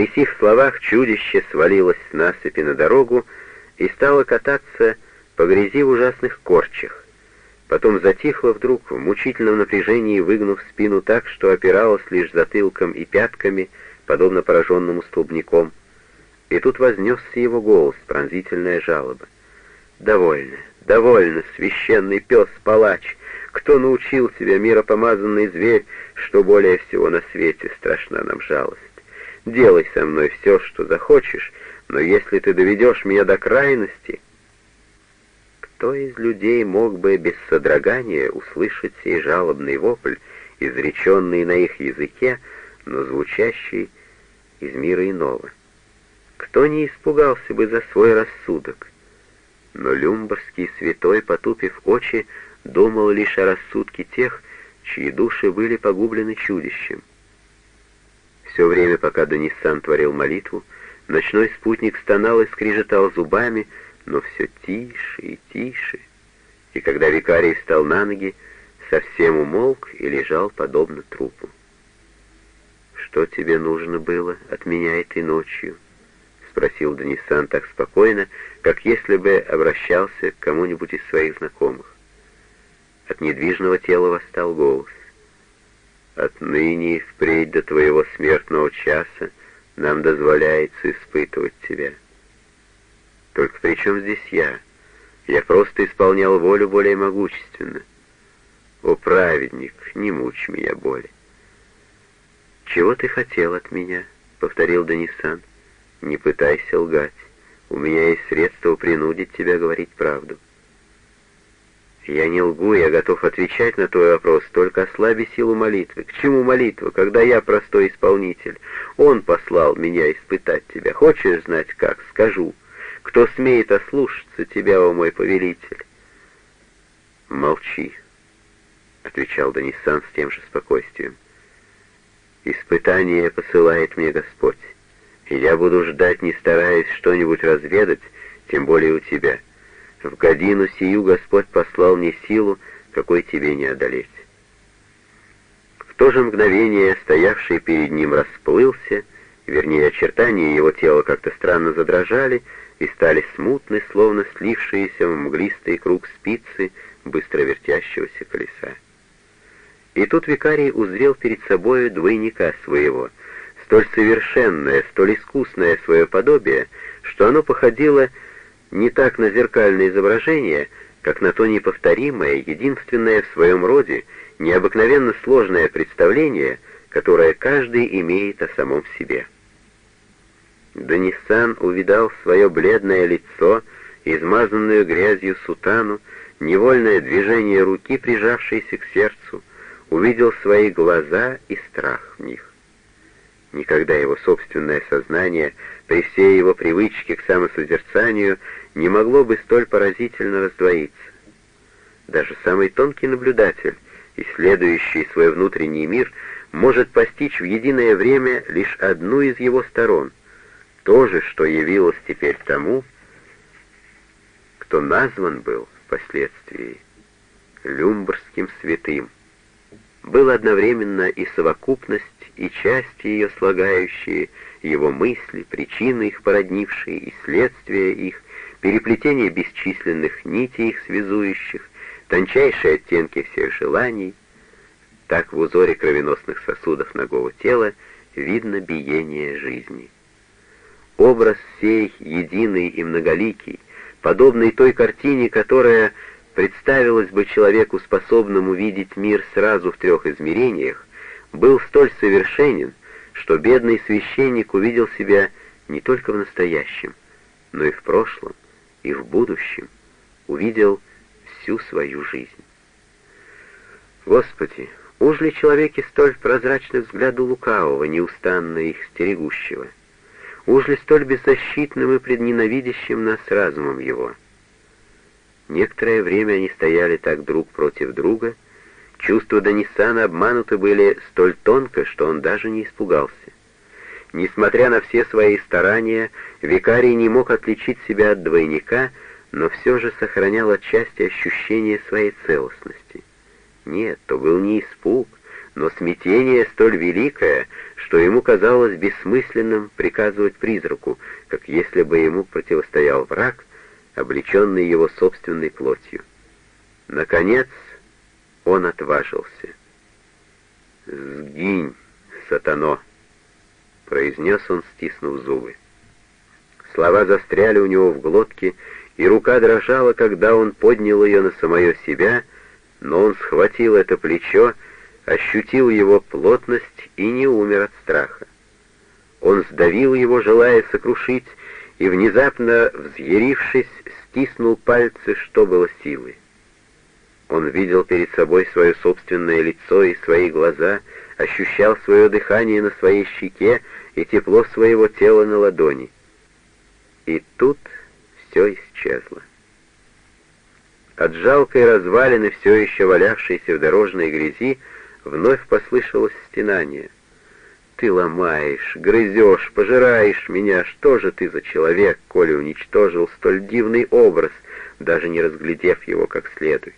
При сих словах чудище свалилось с насыпи на дорогу и стало кататься по грязи в ужасных корчах. Потом затихло вдруг, в мучительном напряжении выгнув спину так, что опиралась лишь затылком и пятками, подобно пораженному столбняком. И тут вознесся его голос, пронзительная жалоба. «Довольно, довольно, священный пес-палач! Кто научил тебя, миропомазанный зверь, что более всего на свете страшна нам жалость? Делай со мной все, что захочешь, но если ты доведешь меня до крайности...» Кто из людей мог бы без содрогания услышать сей жалобный вопль, изреченный на их языке, но звучащий из мира иного? Кто не испугался бы за свой рассудок? Но люмбарский святой, потупив очи, думал лишь о рассудке тех, чьи души были погублены чудищем. Все время, пока Даниссан творил молитву, ночной спутник стонал и скрежетал зубами, но все тише и тише, и когда викарий встал на ноги, совсем умолк и лежал подобно трупу. «Что тебе нужно было от меня этой ночью?» — спросил Данисан так спокойно, как если бы обращался к кому-нибудь из своих знакомых. От недвижного тела восстал голос. «Отныне и впредь до твоего смертного часа нам дозволяется испытывать тебя. Только при чем здесь я? Я просто исполнял волю более могущественно. О, праведник, не мучь меня боли!» «Чего ты хотел от меня?» — повторил Данисан. «Не пытайся лгать. У меня есть средства принудить тебя говорить правду». Я не лгу, я готов отвечать на твой вопрос, только ослаби силу молитвы. К чему молитва, когда я простой исполнитель? Он послал меня испытать тебя. Хочешь знать как? Скажу. Кто смеет ослушаться тебя, о мой повелитель? Молчи, — отвечал Данисан с тем же спокойствием. Испытание посылает мне Господь, и я буду ждать, не стараясь что-нибудь разведать, тем более у тебя — в годину сию Господь послал мне силу, какой тебе не одолеть. В то же мгновение стоявший перед ним расплылся, вернее, очертания его тела как-то странно задрожали и стали смутны, словно слившиеся в мглистый круг спицы быстро вертящегося колеса. И тут викарий узрел перед собою двойника своего, столь совершенное, столь искусное свое подобие, что оно походило не так на зеркальное изображение, как на то неповторимое, единственное в своем роде, необыкновенно сложное представление, которое каждый имеет о самом себе. Данисан увидал свое бледное лицо, измазанную грязью сутану, невольное движение руки, прижавшееся к сердцу, увидел свои глаза и страх в них. Никогда его собственное сознание, при всей его привычке к самосозерцанию, не могло бы столь поразительно раздвоиться. Даже самый тонкий наблюдатель, исследующий свой внутренний мир, может постичь в единое время лишь одну из его сторон, то же, что явилось теперь тому, кто назван был впоследствии люмбрским святым. Был одновременно и совокупность, и части ее слагающие, его мысли, причины их породнившие и следствия их, переплетение бесчисленных нитей их связующих, тончайшие оттенки всех желаний. Так в узоре кровеносных сосудов ногого тела видно биение жизни. Образ сей, единый и многоликий, подобный той картине, которая представилась бы человеку, способному видеть мир сразу в трех измерениях, был столь совершенен, что бедный священник увидел себя не только в настоящем, но и в прошлом, и в будущем увидел всю свою жизнь. Господи, уж ли человеки столь прозрачны взгляду лукавого, неустанно их стерегущего? Уж ли столь беззащитным и предненавидящим нас разумом его? Некоторое время они стояли так друг против друга, чувства Данисана обмануты были столь тонко, что он даже не испугался. Несмотря на все свои старания, викарий не мог отличить себя от двойника, но все же сохранял отчасти ощущение своей целостности. Нет, то был не испуг, но смятение столь великое, что ему казалось бессмысленным приказывать призраку, как если бы ему противостоял враг, облеченный его собственной плотью. Наконец он отважился. «Сгинь, сатано!» — произнес он, стиснув зубы. Слова застряли у него в глотке, и рука дрожала, когда он поднял ее на самое себя, но он схватил это плечо, ощутил его плотность и не умер от страха. Он сдавил его, желая сокрушить, и, внезапно взъярившись, стиснул пальцы, что было силы. Он видел перед собой свое собственное лицо и свои глаза, ощущал свое дыхание на своей щеке и тепло своего тела на ладони. И тут все исчезло. От жалкой развалины, все еще валявшейся в дорожной грязи, вновь послышалось стенание. «Ты ломаешь, грызешь, пожираешь меня. Что же ты за человек, коли уничтожил столь дивный образ, даже не разглядев его как следует?»